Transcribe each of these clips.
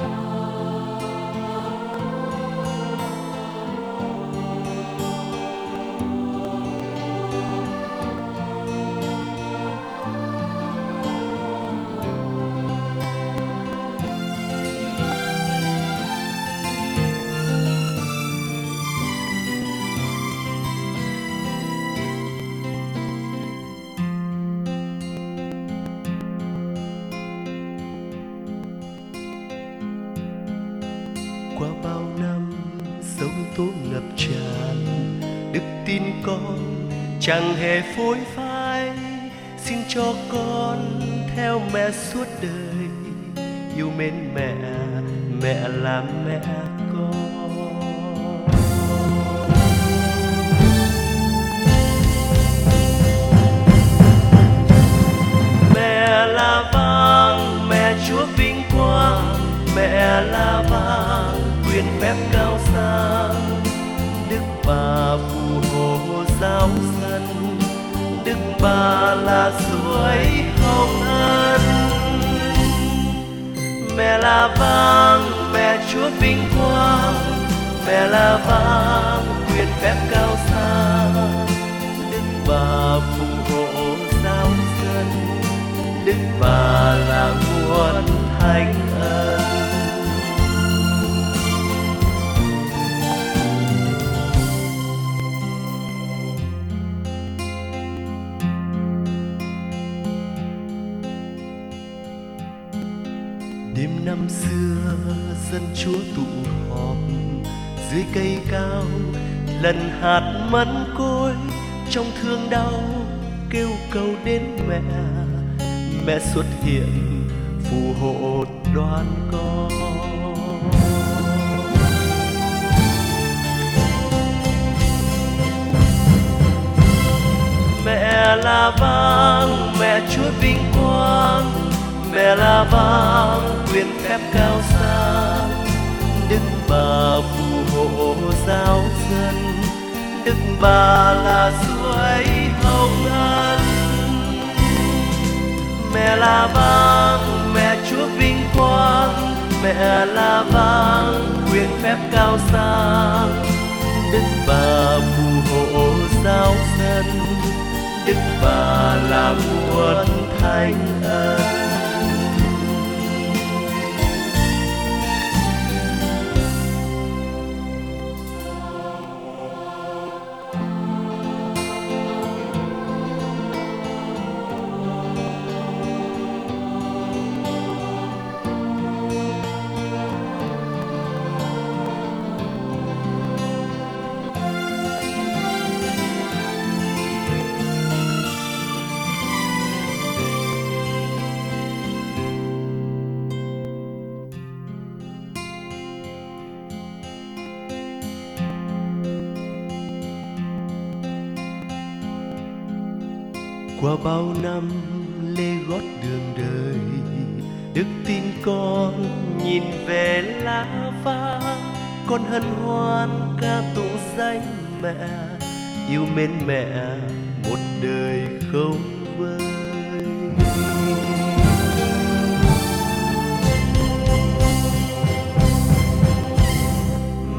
Lord. Qua bao năm, sông tố ngập tràn. Đức tin con chẳng hề phôi phai. Xin cho con theo mẹ suốt đời. Yêu mến mẹ mẹ là mẹ con. Mẹ là vang, mẹ chúa vinh quang. Mẹ là dân đức bà là suối hồng ân. Mẹ là vang mẹ chúa vinh quang. Mẹ là vang quyền phép cao xa, đức bà phù hộ giáo dân. Đức bà là nguồn thánh ân. Đêm năm xưa, dân chúa tụ họp dưới cây cao. Lần hạt mẫn côi trong thương đau kêu cầu đến mẹ. Mẹ xuất hiện, phù hộ đoàn con. Mẹ là vang, mẹ chúa vinh quang. Mẹ là vang quyền phép cao xa, đức bà phù hộ giáo dân. Đức bà là suối hồng ân. Mẹ là vang mẹ chúa vinh quang. Mẹ là vang quyền phép cao xa, đức bà phù hộ giáo dân. Đức bà là nguồn thánh ân. Qua bao năm lê gót đường đời, đức tin con nhìn về lá vàng con hân hoan ca tụng danh mẹ, yêu mến mẹ một đời không vơi.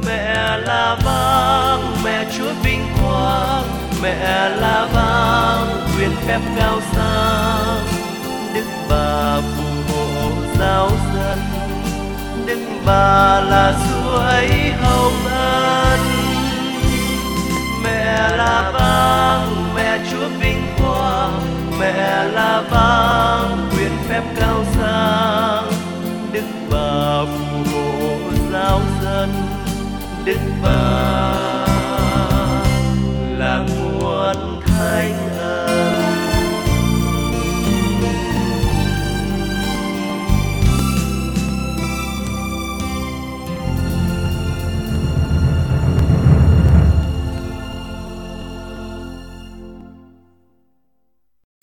Mẹ là vang, mẹ chúa vinh quang mẹ là vang quyền phép cao sang. Đức bà phù hộ giáo dân, đức bà là suối hồng ân. Mẹ là vang, mẹ chúa vinh quang. Mẹ là vang quyền phép cao sang. Đức bà phù hộ giáo dân, đức bà